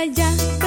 allá.